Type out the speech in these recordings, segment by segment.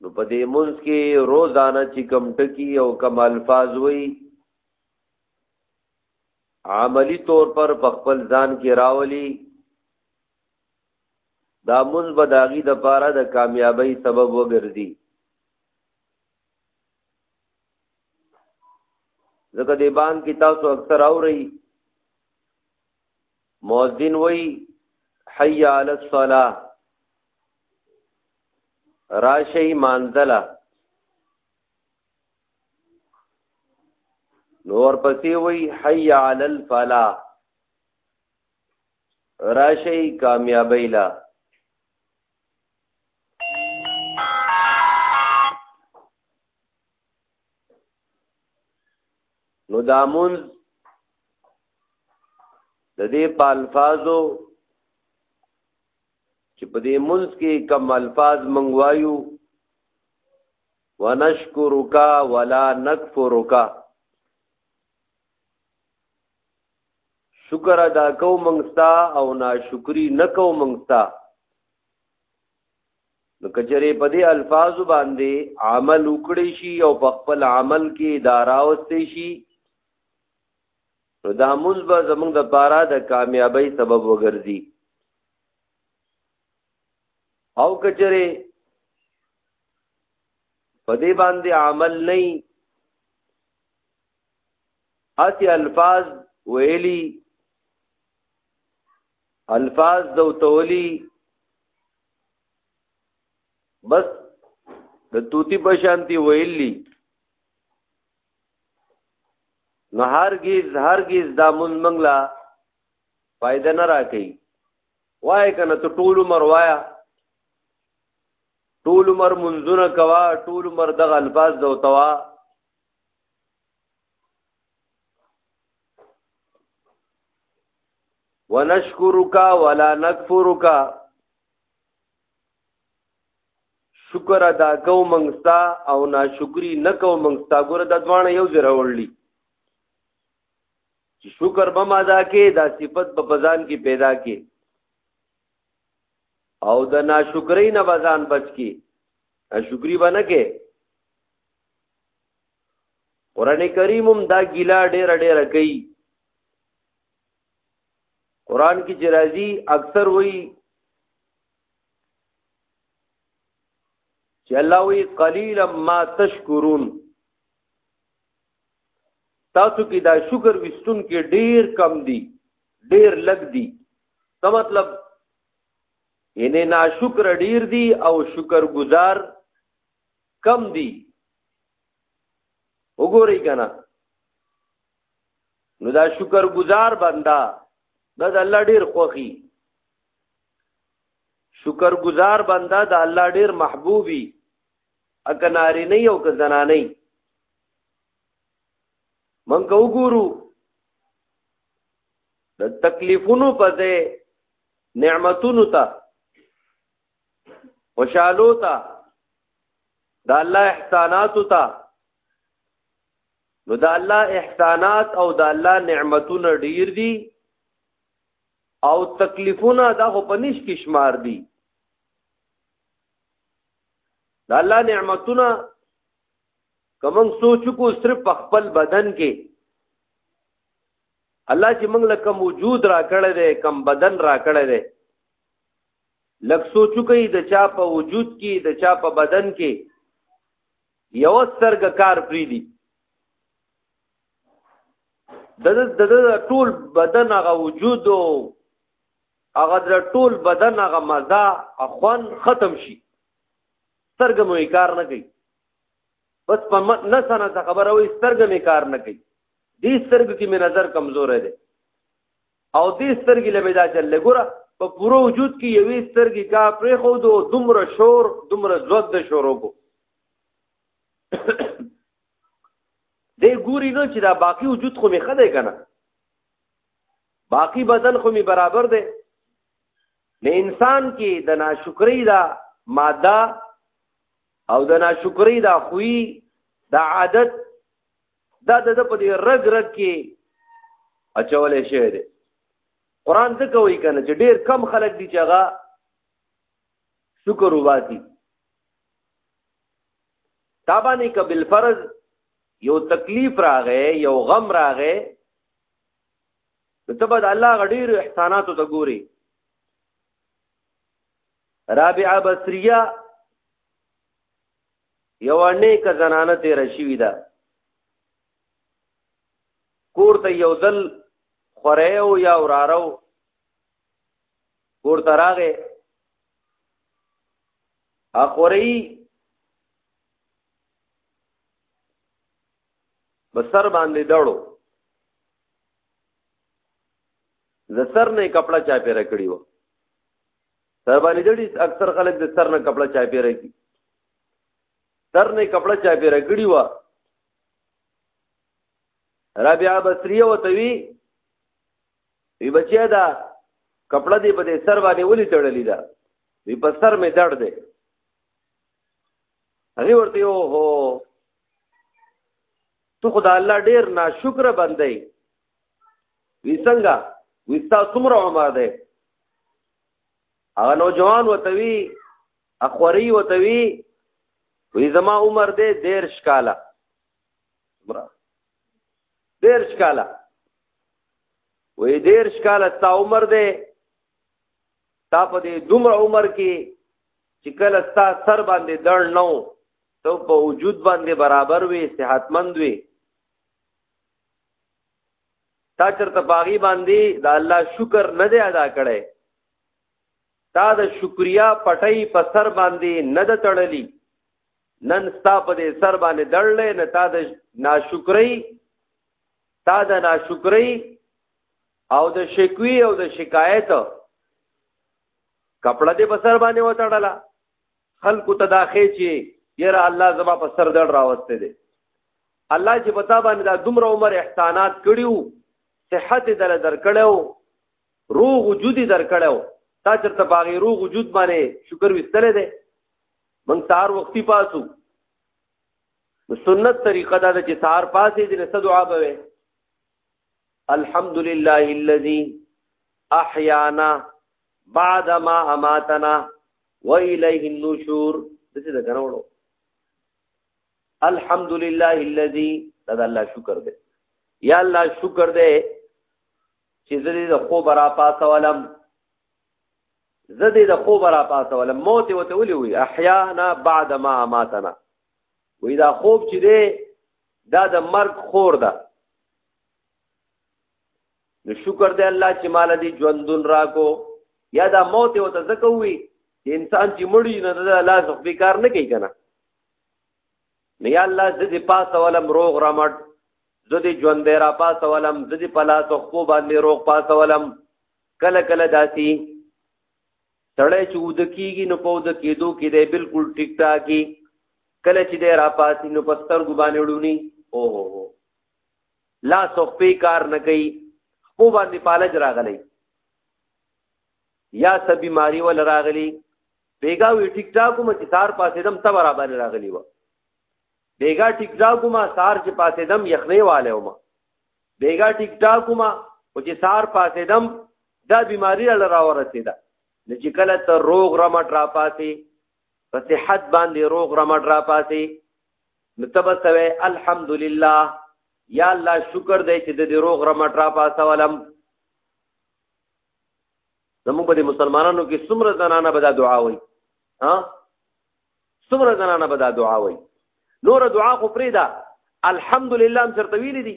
نو په دې مونږ کې روزانه چې کم ټکی او کم الفاظ وي عملی طور پر خپل ځان کې راولي دا مونږ به داغي د پاره د کامیابی سبب وګرځي ځکه دې بان کې تاسو اکثر اورئ مؤذن وای حي على الصلاه راشي مانځله نور پسې وی حي علی الفلاح راشي کامیابی لا نو دامون د دې په الفاظو چې په دې منځ کې کم الفاظ منغوایو ونشکرک ولا نکفرک شکر ادا کو منګستا او ناشکری نکو منګستا نو کچره په دې الفاظ باندې عمل وکړي شي او په خپل عمل کې اداره واستي شي نو دا موږ به زمونږ د پاره د کامیابی سبب وګرځي او کچره په دې باندې عمل نه اتی الفاظ ویلی الفاظ دو تولی بس د توتی په شانتی ویلی نو هرگیز هرگیز دا مونږ منګلا فائدہ نه راکې وای کنه ته ټول عمر وایا ټول عمر منځونه کوا ټول عمر دغه الفاظ دو توا ونشکرک ولا نکفرک شکر ادا کو منګستا او ناشکری نکو منګستا ګور د دوانه یو ځای راوړلی چې شکر به مادا کې دا صفت په بزان کې پیدا کې او د ناشکرۍ نه بزان بچ کې شکرې به نه کې قران کریم هم دا ګیلا ډېر ډېر کوي قران کې چې راځي اکثر وایي چې الله وی قلیلا ما تشکرون تاسو کې دا شکر وستون کې ډیر کم دي ډیر لګ دي دا مطلب یعنی ناشکر ډیر دي او شکر گزار کم دي وګورئ کنه نو دا شکر گزار بندا دا د الله ډیر خوخي شکر گزار بندا د الله ډیر محبوبي اګه ناری نه یو که زنانه من کو ګورو د تکلیفونو په ځای نعمتونو ته خوشالو ته د الله احسانات ته نو د الله احسانات او د الله نعمتونه ډیر دي او تکلیفونه دا خو په نش کې شمار دي دا الله نعمتونه کوم سوچ کو صرف په خپل بدن کې الله چې موږ له کوم وجود را کړی دی کوم بدن را کړی دی لک سوچو کوي د چا په وجود کې د چا په بدن کې یو سترګ کار پری دی د د ټول بدن هغه وجود او هغه در ټول بدن هغه مزه اخوان ختم شي سترګ مو کار نه کوي بس په نسنه څه خبره وي سترګ مې کار نه کوي دې سترګ کې مې نظر کمزور دی او دې سترګې لمه دا چل ګوره په پوره وجود کې یوې سترګې کا پرې خو دو دومره شور دومره زوګ د شورو کو دې ګوري نو چې دا باقی وجود خو مې خده کنه باقی بدن خو می برابر دی نه انسان کې د ناشکری دا ماده او د ناشکری دا خوې دا عادت دا د په دې رګ رګ کې اچولې شوی دی قران څه کوي کنه چې ډیر کم خلک دي چې هغه شکر وباسي تابانی کبل فرض یو تکلیف راغې یو غم راغې ته به د الله غډیر احساناتو ته ګوري رابعه بصریه یو نیک زنانه تیر شوی ده کور ته یو ځل خوره او یا ورارو کور ته راغې اخوري په سر باندې دړو د سر نه کپڑا چا پیرا کړی و سر باندې دړي اکثر خلک د سر نه کپڑا چا پیرا کی سر نه کپڑا چا پیرا کړی و رابعه بصریه وتوی وی بچیا دا کپڑا دی په سر باندې ولي تړلې دا وی په سر می دړ دی هغه ورته یو هو تو خدا الله ډیر ناشکر بندي وی څنګه وستا څومره عمر ده هغه نوجوان وتوی اخوري وتوی وی زما عمر ده دیر شکاله عمره دیر شکاله وی دیر شکاله تا عمر ده تا په دې دومره عمر کې چې کله ستا سر باندې دړ نو ته په وجود باندې برابر وي صحتمند وي تا چرته باغی باندې د الله شکر نه دی ادا کړی تا د شکریا پټۍ په سر باندې نه د تړلی نن ستا په دې سر باندې دړلې نه تا د ناشکرۍ تا د ناشکرۍ او د شکوی او د شکایت کپړه دې په سر باندې وتړله خلکو ته دا خې چې یره الله زما په سر دړ راوسته دي الله چې پتا باندې دا دومره عمر احسانات کړیو صحت دل درکړیو روغ وجود درکړیو تا چرته باغی روغ وجود باندې شکر وستلې دي من سار وختي پاسو سنت طریقه دا چې سار پاسې دې نه دعا بوي الحمدلله الذي احیانا بعد ما اماتنا و الیه النشور دسه دا کنه وړو الحمد لله الذي دا, دا الله شکر دې یا الله شکر دې چې زه دې د خو برا پاسه ولم زه دې د خو برا پاسه ولم موت وته ولي وي احیانا بعد ما ماتنا وې دا خوب چې دې دا د مرګ خور ده نو شکر دی الله چې مال دې ژوندون راکو یا دا موت او ته زکه وي انسان چې مړی نه د الله څخه به کار نه کوي کنه نه یا الله زه دې پاس ولم روغ رمټ زه دې ژوند دې را پاس ولم زه دې پلا څخه خو باندې روغ پاس ولم کله کله داسي سړی چې ود کیږي نو په ود کېدو کې دی بالکل ټیک ټاکي کله چې دی را پاسي نو پستر ګبانې وړونی او هو لا سخپی کار نه کوي خو باندې پالج راغلی یا څه بیماری ول راغلی بیګا وی ټیک ټاک کوم چې تار پاسې دم ته برابر راغلی و بیګا ټیک ټاک کوم سار چې پاسې دم یخنی والے و ما بیګا ټیک ټاک کوم او چې سار پاسې دم دا بیماری را راورته ده نو چې کله ته روغ رمټ را پاسې په صحت باندې روغ رمټ را پاسې نو تب سوي الحمدلله یا الله شکر دې چې د دې روغ رمټ را پاسولم زموږ په مسلمانانو کې څومره زنانه به دا دعا وایي ها څومره زنانه به دا دعا وایي نور دعا خو پرې ده الحمدلله هم چرته ویلې دي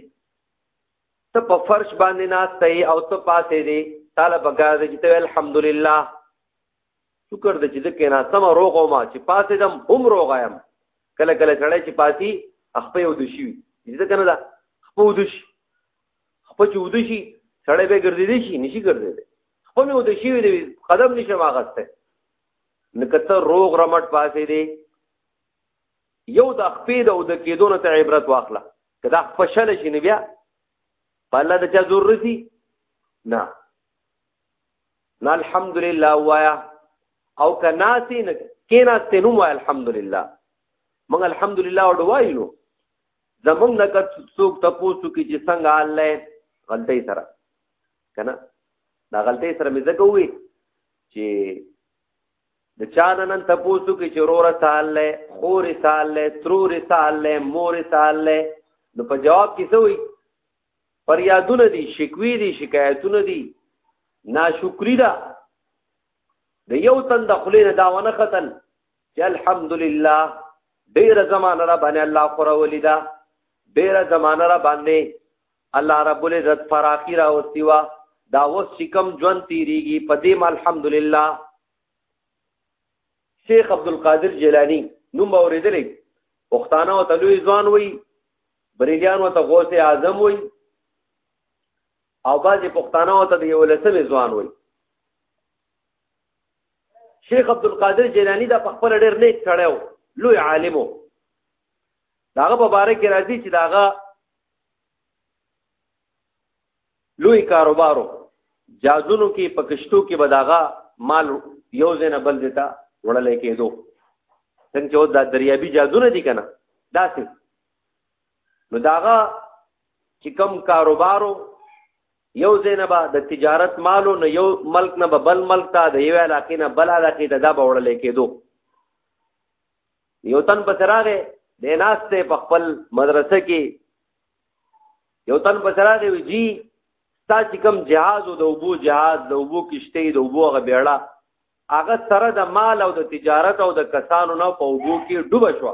ته په فرش باندې ناشته او ته پاسې دي طالب کار دې چې الحمدلله شکر دې چې د کینا سم روغ او ما چې پاسې دم هم روغ یم کله کله سړی چې پاسي خپې او دشي دې کنه دا خپو دش خپو چې ودشي سړی به ګرځې دي شي نشي ګرځې دي خپو مې ودشي وي قدم نشه ما غسته نکته روغ رمټ پاسې دې یو د خپې د او د کېدون ته عبرت واخله کدا خپشل شي نه بیا په الله د چا ضرورت نه نه الحمدلله وایا او که ناسې نه کېناستې نو وایه الحمدلله موږ الحمدلله وډ وایو نو زمونږ نه که څوک تپوسو کې چې څنګه حال دی غلطۍ سره که نه دا غلطۍ سره مې ځکه ووي چې د چا نه نن تپوسو کې چې روره څه حال دی خورې څه حال دی ترورې څه حال دی مورې څه حال دی نو په جواب کې څه وایي فریادونه دي شکوي دي شکایتونه دي ناشکری ده د یو تن د خلې نه داونه ختل چې الحمدلله ډیره زمانه را باندې الله خورا ولیدا ډیره زمانه را باندې الله رب العزت فراخی را وستیوا دا وس چې کم ژوند تیریږي په دې ما الحمدلله شیخ عبد القادر جیلانی نوم اوریدلې پښتانه او تلوي ځوان وای بریلیان وته غوث اعظم وای او بعضی پښتانه وته د یو لسمه ځوان وای شیخ عبد القادر جیلانی دا په خپل ډیر نیک چړیو لوی عالمو داغه په باره کې راځي چې داغه لوی کاروبارو جازونو کې پکشتو کې بداغه مال یو زنه بل دیتا وړلې کېدو څنګه چې دا دریابي جازونه دي کنه داسې نو داغه چې کم کاروبارو یو زینبا د تجارت مالو نه یو ملک نه بل ملک ته د یو علاقې نه بل علاقې ته دا بوړل کېدو یو تن په سراغه د ناشته په خپل مدرسه کې یو تن په سراغه وی جی تا چې کم جهاز او د وبو جهاز د وبو کشته د وبو غ بیړه هغه سره د مال او د تجارت او د کسانو نه په وبو کې ډوب شو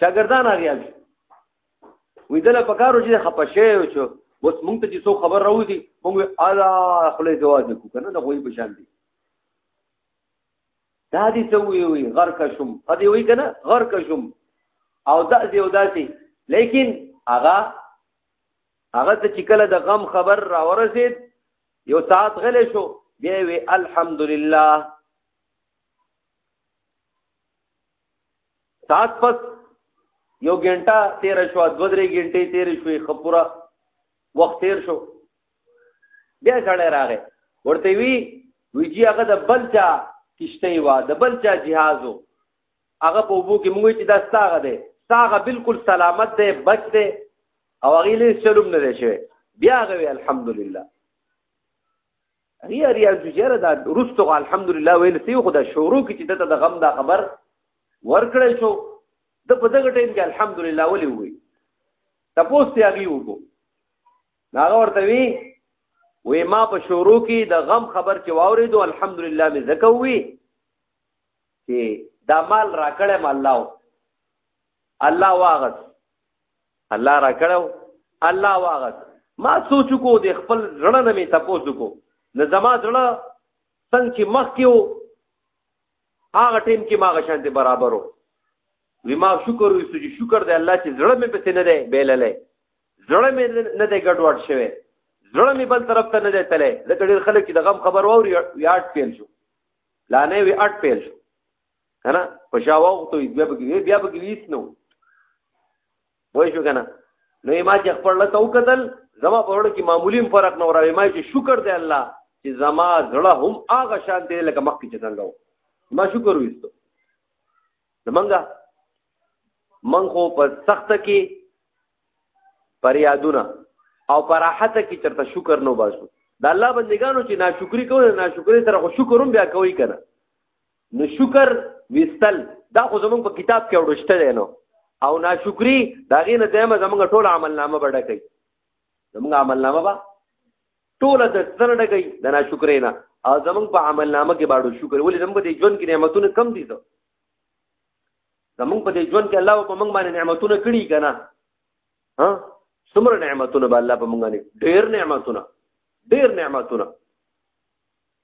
شاګردان اغیال وی دله پکارو چې خپه شي او چې اوس مونږ ته چې څو خبر راوځي مونږ اعلی خپل جواز نکو کنه دا کوئی بشان دي دا دي څه وی وی غرق شم ا دې وی کنه غرق شم او دا دې او داسي لیکن هغه هغه ته چې کله د غم خبر را ورسید یو ساعت غلې شو بیا وی الحمدلله سات پس یو ګنټه تیر شو دو درې ګنټې تیر شوې خپورا وخت تیر شو بیا سړی راغی ورته وی وی جی هغه د بل چا کشته وا د بل چا جهازو هغه په وبو کې موږ چې دا ستاغه دی ستاغه بالکل سلامت دی بچ دی او هغه لې چلوم نه دی شوی بیا غوي الحمدلله ریا ریا جوجره دا رستو الحمدلله ویل سی خو دا شروع کی چې دته د غم دا خبر ورکړل شو د په دغه ټیم کې الحمدلله ولې وی تاسو ته هغه وګو دا ورته وی وې ما په شروع کې د غم خبر چې واورېدو الحمدلله مې زکه وی چې دا مال راکړې ما الله الله واغس الله را کړو الله واغت ما سوچ کو د خپل زړه نه می تاسو کو نه زما زړه څنګه چې مخ کېو هغه ټیم کې ما غشانته برابرو وی ما شکر وی سوچ شکر دی الله چې زړه می پسې نه دی بیللې زړه می نه دی ګډوډ شوی زړه می بل طرف ته نه دی تله لکه ډیر خلک چې د غم خبر ووري یاد پیل شو لانه وی اټ پیل شو کنه په شا وخت بیا به کې بیا به کې هیڅ نه وای شو کنه نو ما چې خپل لته وکتل زما په وړ کې معمولی فرق نه وراوي ما چې شکر دی الله چې زما زړه هم هغه شان دی لکه مخکې چې څنګه ما شکر وستو زمونږه من خو په سخت کې پریادونه او پر راحت کې چرته شکر نو باسو د الله بندگانو چې ناشکری کوي ناشکری سره خو شکر هم بیا کوي کنه نو شکر وستل دا خو زمونږ په کتاب کې اورشته دی نو او ناشکری دا غي نه دیمه زمونږ ټول عمل نامه بډه کوي زمونږ عمل نامه با ټول د سره ډګي د ناشکری نه او زمونږ په عمل نامه کې باړو شکر ولې زمونږ په ژوند کې نعمتونه کم دي ته زمونږ په ژوند کې الله په موږ باندې نعمتونه کړی کنه ها څومره نعمتونه به الله په موږ باندې ډېر نعمتونه ډېر نعمتونه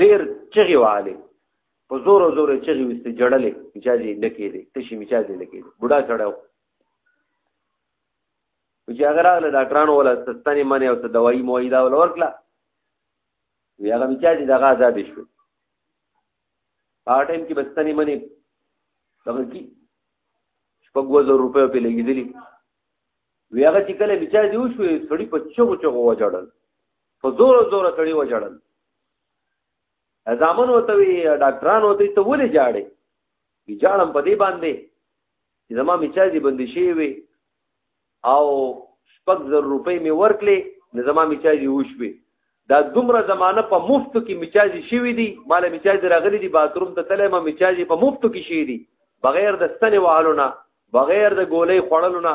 ډیر چغي والي په زور زور چغي وست جړلې اجازه نه کېدې تشي می اجازه نه کېدې بډا چړاو چې هغه راغله ډاکټرانو ولا ستنې منې او څه دوايي موي دا ول ورکړه وی هغه می اجازه دغه آزاد شو په ټایم کې بستنې منې دغه کی شپږ وزر روپیو په لګېدلی وی هغه چې کله می اجازه وشو سړی په چغو چغو وجړل په زور زور سړی و جړل ځامن وته وی ډاکټران وته ته ولې جاړې کی جاړم په دې باندې چې زما میچا دې بندي شي وي او شپږ زر روپۍ می ورکلې نه زما میچا دې وشوي دا دومره زمانہ په مفت کې میچا دې شي وي دي مال میچا دې راغلي دي باثروم ته تلې ما میچا دې په مفت کې شي دي بغیر د ستنې والو نه بغیر د ګولې خړلو نه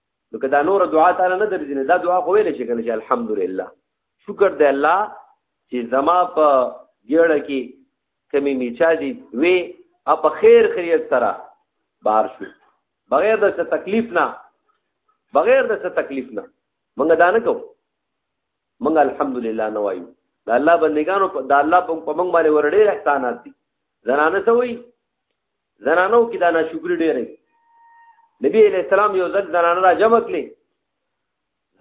نو که دا نور دعا تعالی نه درځي نه دا دعا خو ویل شي کنه چې الحمدلله شکر دی الله چې زما په ګړه کې کمی میچا دي وی اپ خیر خیریت سره بار شو بغیر د څه تکلیف نه بغیر د څه تکلیف نه مونږ دا نه کو مونږ الحمدلله نه وایو دا الله بندگانو دا الله په مونږ باندې ورډې احسانات دي زنانه سوي زنانو کې دا ناشکری ډېرې نبی علیہ السلام یو ځل زنانه را جمع کړې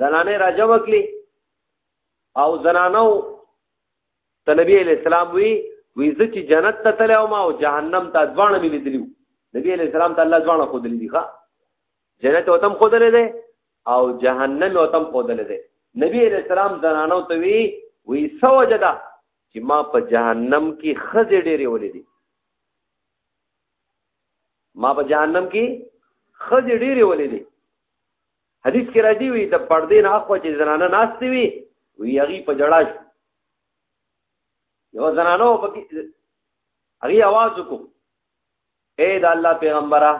زنانه را جمع کړې او زنانو ته نبی علیہ السلام وی وی زه چې جنت ته تللی او ما او جهنم ته ځوانه مې لیدلی نبی علیہ السلام ته الله ځوانه خو دلی دی ښا جنت وتم خو دلی دی او جهنم وتم خو دلی دی نبی علیہ السلام زنانو ته وی وی سوجدا چې ما په جهنم کې خځې ډېرې ولې دي ما په جهنم کې خځې ډېرې ولې دي حدیث کې راځي وي د پردې نه اخوا چې زنانه ناستې وي وی هغې په جړا شو یوه زنانه و پکې هغې اواز وکړو اے د الله پیغمبره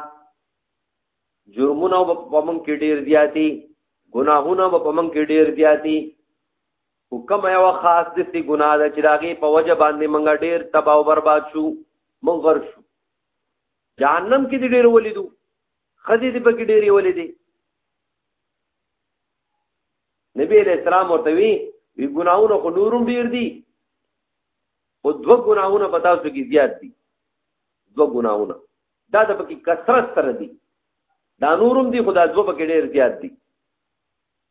جرمونه به په موږ کې ډېر زیاتي ګناهونه به په موږ کې ډېر زیاتي خو کومه یوه خاص داسې ګناه ده چې د هغې په وجه باندې موږ ډېر تباه او برباد شو موږ غرق شو جهنم کې دې ډېر ولیدو ښځې دې پکې ډېرې ولیدې نبی علیه السلام ورته وی وی ګناهونه خو نورم ډېر دي خو دوه ګناهونه په تاسو کې زیات دي دوه ګناهونه دا د پکې کثرت سره دي دا نورم دي خو دا دوه پکې ډېر زیات دي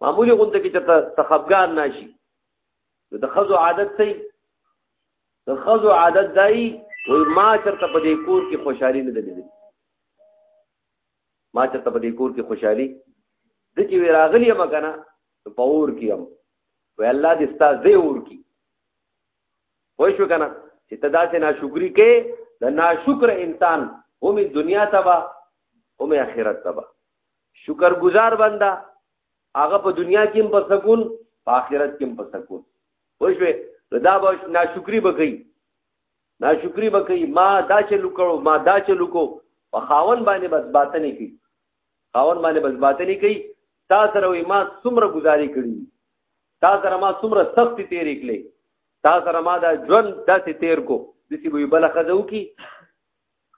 معمولی غونډه کې چې ته خفګان ناشي نو د خزو عادت سي د خزو عادت دای وای ما چرته په دې کور کې خوشحالي نه درلې ما چرته په دې کور کې خوشحالي د چې راغلی ما کنه په اور کې هم وای الله دې ستا زه اور کې وای شو کنه چې تدا ته ناشکری کې د ناشکر انسان هم دنیا تبا هم آخرت تبا شکر گزار بنده هغه په دنیا کې هم په سکون په آخرت کې هم په سکون وښوي دا به ناشکری بکئی ناشکری بکئی ما دا چلو کړو ما دا چلو کو په خاون باندې بس باته نه کی خاون باندې بس باته نه کی تا سره وي ما څومره گزاري کړی تا سره ما څومره سخت تیرې کړې تا سره ما دا ژوند داسې تیر کو دسی وی بل خزو کی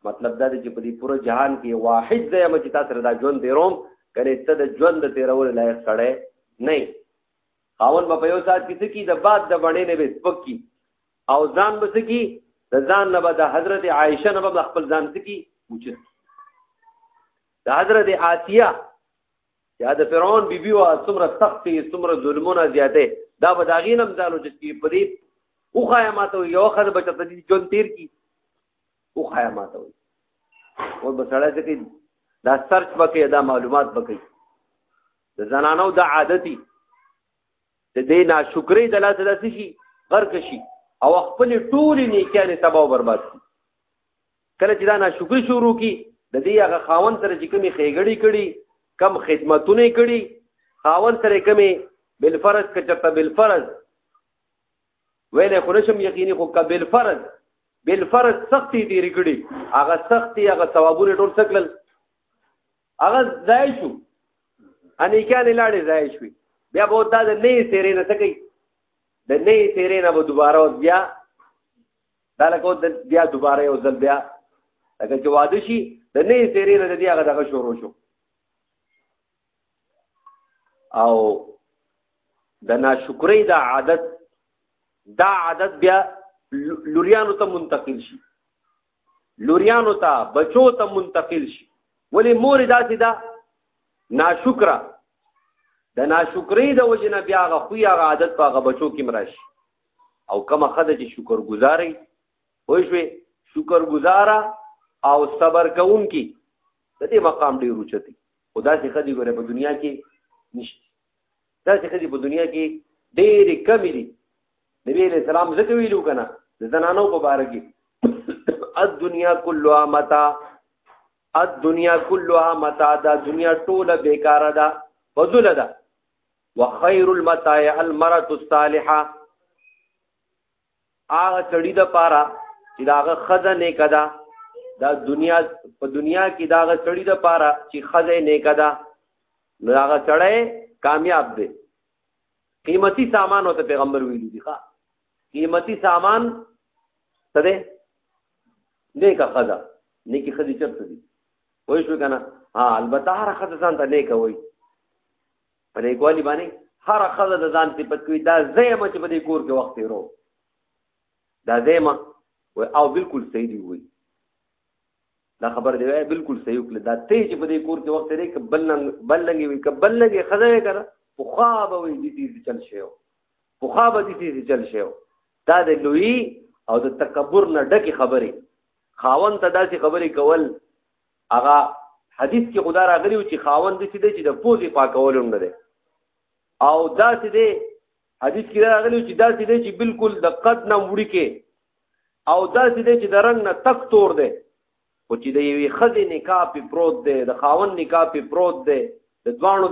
مطلب دا دی چې په دې پوره جهان کې واحد ځای یم چې تاسو دا ژوند تېروم کنې ته د ژوند د تېرولو لایق سړی نه خاون به په یو ساعت کې څه کي د باد د بڼې نه به سپک کي او ځان به څه کي د ځان نه به د حضرت عایشه نه به خپل ځان څه کي اوچت د حضرت آسیه یا د فرعون بیبي وا څومره سختي څومره ظلمونه زیاته دا به داغې نم ځانو چې په دې اوخه ماته یو خد بچته دي جون تیر کی او خایا ما ته وایي او بسړی ته کې دا سرچ بکې دا معلومات بکې د زنانو د عادتي د دې ناشکرې د لاس د شي غرق شي او خپل ټولې نیکانه تباہ او برباد شي کله چې دا ناشکرې شروع کی د دې هغه خاون سره چې کومي خېګړې کړي کم خدمتونه کړي خاون سره کومي بالفرض کچته بالفرض ویلې خو نشم یقیني خو که بالفرض بالفرض سختي دي رګړي هغه سختي هغه ثوابونه ټول سکلل هغه ځای شو انې کان لاړې ځای شو بیا به دا د نه سیرې نه سکی د نه سیرې نه به دوباره اوس بیا دا لکه د بیا دوباره یو ځل بیا لکه چې واده شي د نه سیرې نه د دې هغه دغه شروع شو او د ناشکرۍ دا عادت دا عادت بیا لوریانو ته منتقل شي لوریانو ته بچو ته منتقل شي ولی مور داسې دا ناشکره د ناشکرۍ د وجې نه بیا هغه خوی هغه عادت په هغه بچو کې مراشي او کومه خده چې شکر گزاري وای شوې شکر گزاره او صبر کوونکی د دې مقام ډیر اوچتي خدا سي خدي ګوره په دنیا کې نشته دا چې خدي په دنیا کې ډېر کم دي نبی علیہ السلام ځکه ویلو کنه د زنانو په باره کې الدنیا كلها متاع الدنیا كلها متاع دا دنیا ټوله بیکاره ده بدل ده وخير المتاع المرأة الصالحه هغه سړی د پاره چې داغه خزه نه کدا دا دنیا په دنیا کې داغه سړی د پاره چې خزه نه کدا نو هغه سړی کامیاب دی قیمتي سامان او ته پیغمبر ویلي دي ښا قیمتي سامان څه دی نیکه خزه نیکی خزه چرته دي وای شو کنه ها البته هر خزه ځان ته نیکه وای په دې کوالي باندې هر خزه د ځان صفت کوي دا زېما چې په دې کور کې وخت تیرو دا زېما او بالکل صحیح دی وي دا خبر دی وای بالکل صحیح وکړه دا ته چې په دې کور کې وخت لري کبل لنګ بل لنګي وي کبل لنګي خزه کړه په خواب وي دې دې چل شي په خواب دې دې چل شي دا د لوی او د تکبر نه ډکی خبره خاون ته داسې خبرې کول هغه حدیث کې خدا راغلی و چې خاوند دې دې چې د پوزې پاکول نه دی او دا چې دې حدیث کې راغلی چې دا چې دې چې بالکل د قد نه وړي کې او دا چې دې چې د رنگ نه تک تور دی او چې د یوې خزې نکاح په پروت دی د خاوند نکاح په پروت دی د دوانو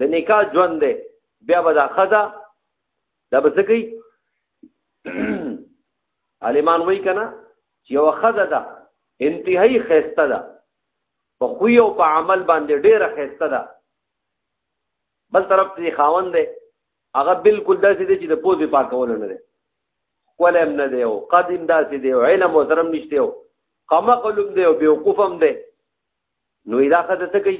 د نکاح ژوند دی بیا به دا خزه دا به څه کوي عالمان وای کنه چې یو خزه ده انتهایی خسته ده په خو او په عمل باندې ډیره خسته ده بل طرف ته خاوند ده هغه بالکل داسې دي چې د پوزې پاکول نه دي ولم نه دی او قدیم داسې دی او علم او درم نشته او قمه قلم دی او بیوقوفم دی نو دا خدای څه کوي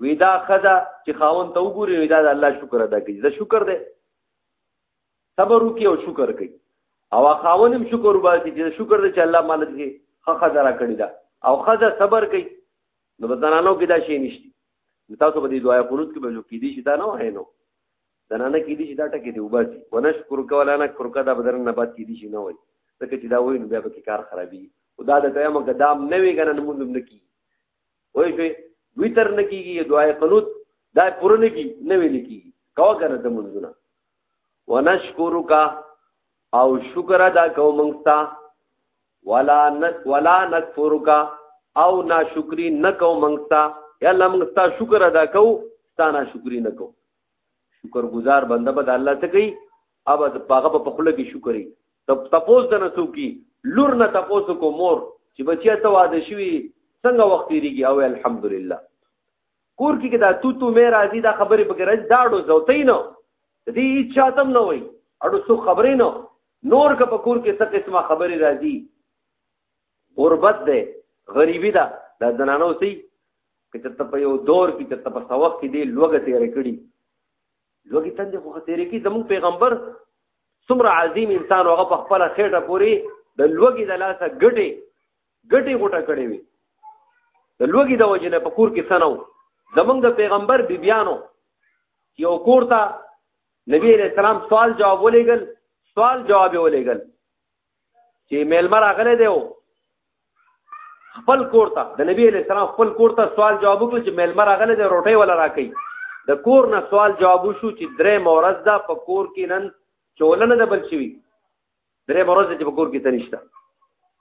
وی دا خدا چې خاون ته وګوري وی دا د الله شکر ادا کوي دا شکر دی صبر وکي او شکر کوي او خاونم شکر وباسي چې شکر دې چې الله مالک دې خخه درا کړی دا او خزه صبر کوي نو بدنانو کې دا شی نشته تاسو په دې دعا قنوت کې به نو کې دې شي دا نه وای نو دنانه کې دې شي دا ټکه دې وباسي ونشکر کولا نه کر کدا بدر نه بات کې دې شي نه وای ځکه چې دا وای نو بیا به کار خرابي او دا د قیامت قدام نه وی کنه نموږ نه کی وای شي ویتر نه کیږي دعا قنوت دا پوره نه کی نه وی نه کیږي کوا کنه د منځونه ونشکرک او شکر ادا کوو مونږتا ولا نک ولا نکفرک او ناشکری نکو مونږتا یا الله مونږتا شکر ادا کوو ستا ناشکری نکو شکر گزار بنده بد الله ته کوي اب د پاغه په خپل کې شکرې تب تپوس د نسو کی لور نه تپوس کو مور چې بچیا ته واده شوی څنګه وخت ریږي او الحمدلله کور کې دا تو تو مې راځي دا خبرې پکې راځي دا ډو زوتې نه دې هیڅ چاتم نه وای اړو څو خبرې نه نور که په کور کې څه قسمه خبرې راځي غربت ده غریبی ده دا زنانو سي که چرته په یو دور کې چرته په سوق کې دی لوګه تیر کړي لوګي تند خو خطرې کې زموږ پیغمبر څومره عظیم انسان هغه په خپل خېټه پوری د لوګي د لاسه ګټي ګټې غوټه کړې وي د لوګي د وجې نه په کور کې سنو زمونږ د پیغمبر بیبیانو یو کور ته نبی علیہ السلام سوال جواب ولېګل سوال جواب ولېګل چې میلمه راغلی دی خپل کور ته د نبی علیہ السلام خپل کور ته سوال جواب وکړ چې میلمه راغلی دی روټۍ ولا راکړي د کور نه سوال جواب وشو چې درې مورز ده په کور کې نن چولنه ده بل شوي درې مروز چې په کور کې تنشته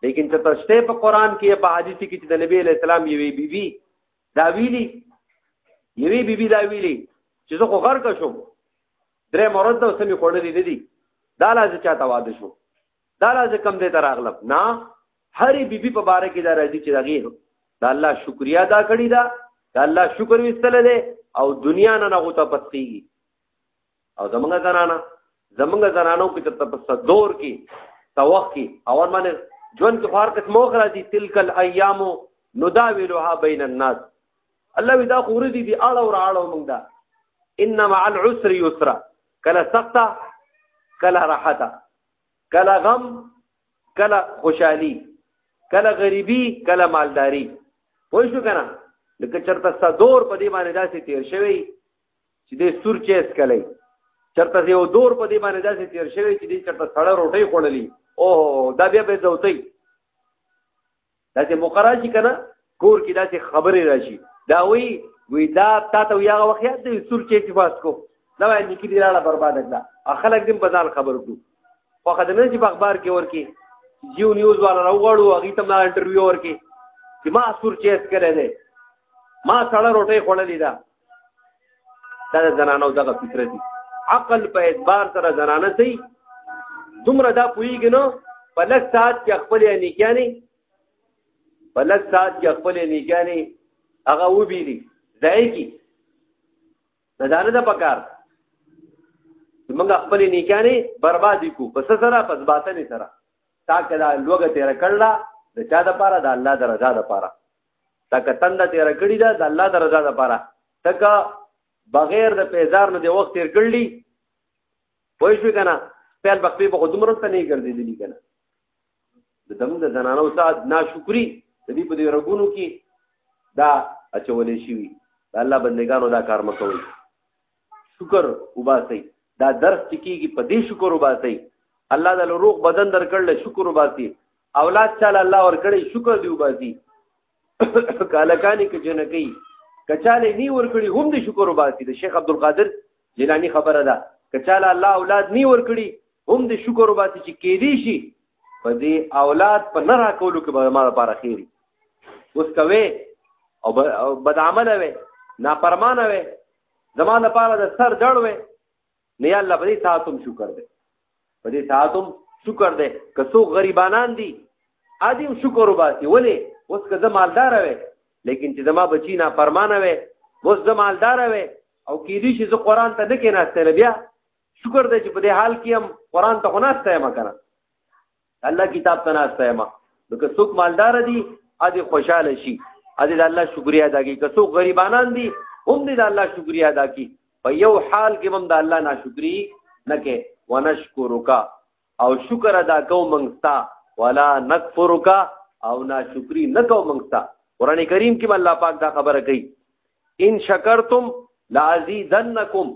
لیکن چې تشته په قران کې په حدیث کې چې د نبی علی السلام یوې بیبي دا ویلي یوې بیبي دا ویلي چې زه خو غرق شوم درې مروز ته سمې خوړلې نه دي دا لاز چاته واده شو دا لاز کم دې تر اغلب نه هرې بیبي په باره کې دا راځي چې دغه دا الله شکریا ادا کړی دا دا الله شکر وستل دي او دنیا نه نه غوته پسخیږي او زمونږ زنانه زمونږ زنانو کې چې په صدور کې توخ کې او باندې ژوند کې خار کس موخ راځي تلک الايام نداولها بين الناس الله ودا خور دي دي اړه ور اړه موږ دا ان مع العسر يسرا کله سخته کله راحت کله غم کله خوشحالي کله غریبي کله مالداري وای شو کنه لکه چرته صدور په دې باندې داسې تیر شوی چې دې سور چیس کلی چرته یو دور په دې باندې داسې تیر شوی چې دې چرته سړه روټۍ خوړلې او دا بیا به زوتې داسې مقرره شي کنه کور کې داسې خبرې راشي دا وی وی دا تا ته یو وخت یاد دی سور چیس فاس کو دا باندې کې دی راړه برباد کړه اخلک دې په ځان خبر کو خو خدای نه چې په اخبار کې ورکی جیو نیوز والا راوغړو هغه ته ما انټرویو ورکی چې ما سور چیس کړی دی ما سړه روټۍ خوړلې ده دا زنانو دغه فکر دي عقل په اعتبار سره زنانه سي دومره دا پوېږي نو په لږ ساعت کې خپل نیکاني په لږ ساعت کې خپل نیکاني هغه وبېلي ځای کې نه دا نه ده پکار موږ خپل نیکانه برباد کو پس سره پس باطن سره تا کدا لوګه تیر کړلا د چا د پاره د الله د رضا د پاره تک تند تیر کړی دا د الله د رضا لپاره تک بغیر د پیزار نه د وخت تیر کړلی پوه شو کنه پیل بخپې په خود مرته نه ګرځېدلی کنه د دم د زنانو سات ناشکری د دې په دې رګونو کې دا اچولې شي دا الله بندگانو دا کار مکوي شکر وباسي دا درس چې کیږي په دې شکر وباسي الله د روغ بدن درکړل شکر وباسي اولاد چاله الله ورکړي شکر دی وباسي کالکانی کې جنکی کچاله نی ورکړي هم دې شکر وباسي د شیخ عبد القادر جیلانی خبره ده کچاله الله اولاد نی ورکړي هم دې شکر وباسي چې کې دي شي په دې اولاد په نه راکولو کې به ما لپاره خیری اوس کوي او بد عمل وي نافرمانه وي زما لپاره د سر جړ وې نه یا الله په دې ساتم شکر دې په دې ساتم شکر دې که څوک غریبانان دي ادي شکر وباسي ولې اوس که زه مالدار وې لیکن چې زما بچی نه پرمانه وې اوس زه مالدار وې او کې دې چې زه قران ته نه کېناسته بیا شکر دې چې په دې حال کې هم قران ته خناسته ما کنه الله کتاب ته ناشته یم نو که څوک مالدار دي ا دې خوشاله شي ا دې د الله شکریا ادا کوي که څوک غریبانان دي هم دې د الله شکریا ادا کوي په یو حال کې هم د الله ناشکری نه کې ونشکرک او شکر ادا کو منګستا ولا نکفرک او ناشکری نه کو منګستا قران کریم کې الله پاک دا خبره کوي ان شکرتم لازیدنکم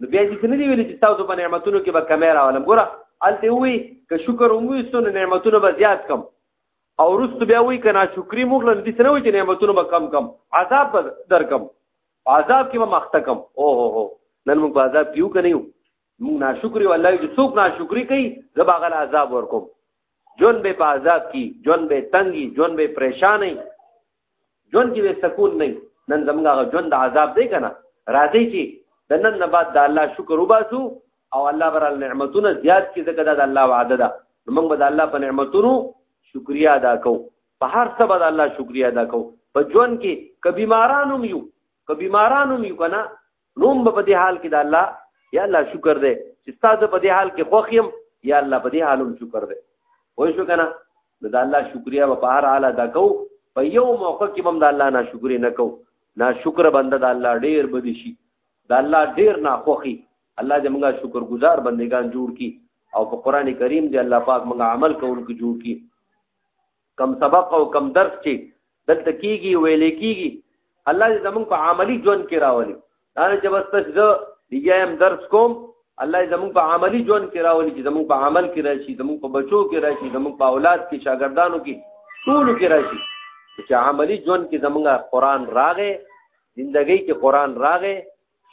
نو بیا دې نه دی ویلي چې تاسو په نعمتونو کې به کمې راولم ګوره هلته وي که شکر هم ویستو نو نعمتونه به زیات کم او وروسته بیا وایي که ناشکري مو کړه نو داسې نه وایي چې نعمتونه به کم کم عذاب به در کم عذاب کې به مخته کم اوهو هو نن موږ په عذاب کې یو که نه یو موږ ناشکري یو الله چې څوک ناشکري کوي زه به هغه عذاب ورکوم ژوند به په عذاب کې ژوند به تنګي ژوند به پریشاني ژوند کې به سکون نه نن زموږ هغه ژوند د عذاب دی کنه راځي چې د نن نه بعد د الله شکر وباسو او الله بر نعمتونه زیات کړي ځکه دا د الله وعده ده موږ به د الله په نعمتونو شکریا ادا کوو په هر څه به د الله شکریا ادا کوو په ژوند کې کبي مارانو یو که بیمارانو مې کنه نوم په دې حال کې د الله یا الله شکر دې چې تاسو په دې حال کې خوښ یم یا الله په دې حال هم شکر دې وای شو کنه د الله شکریا په هر حال ادا کو په یو موقع کې هم د الله نه شکر نه کو نه شکر بنده د الله ډیر بدی شي د الله ډیر نه خوخي الله دې موږ شکر گزار بندگان جوړ کی او په قران کریم دې الله پاک موږ عمل کوونکو جوړ کی کم سبق او کم درس چې دلته کیږي ویل کیږي الله دې زموږ په عملی ژوند کې راولي دا نه چې بس تاسو زه دیګم درس کوم الله دې زموږ په عملی ژوند کې راولي چې زموږ په عمل کې راشي زموږ په بچو کې راشي زموږ په اولاد کې شاګردانو کې ټول کې راشي چې عملی ژوند کې زموږ قران راغې زندګۍ کې قران راغې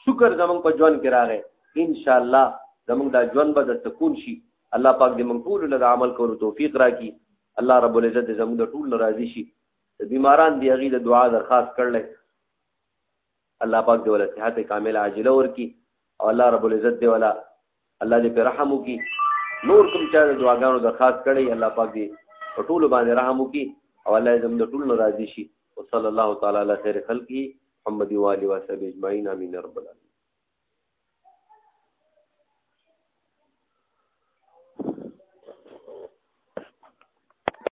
شکر زمونږ په ژوند کې راغی ان شاء الله زمونږ دا ژوند به د سکون شي الله پاک دې موږ ټول له عمل کولو توفیق راکړي الله رب العزت دې زمونږ ټول ناراضي شي بیماران دی هغه د دعا درخواست کړل الله پاک دې ولا صحت کامله عاجله ورکي او الله رب العزت دې ولا الله دې په رحم وکړي نور کوم چا د دعاګانو درخواست کړي الله پاک دې په ټول باندې رحم وکړي او الله دې زموږ ټول راضي شي وصلی الله تعالی علی خیر خلقه محمد و علی و صحبه اجمعین امین رب العالمین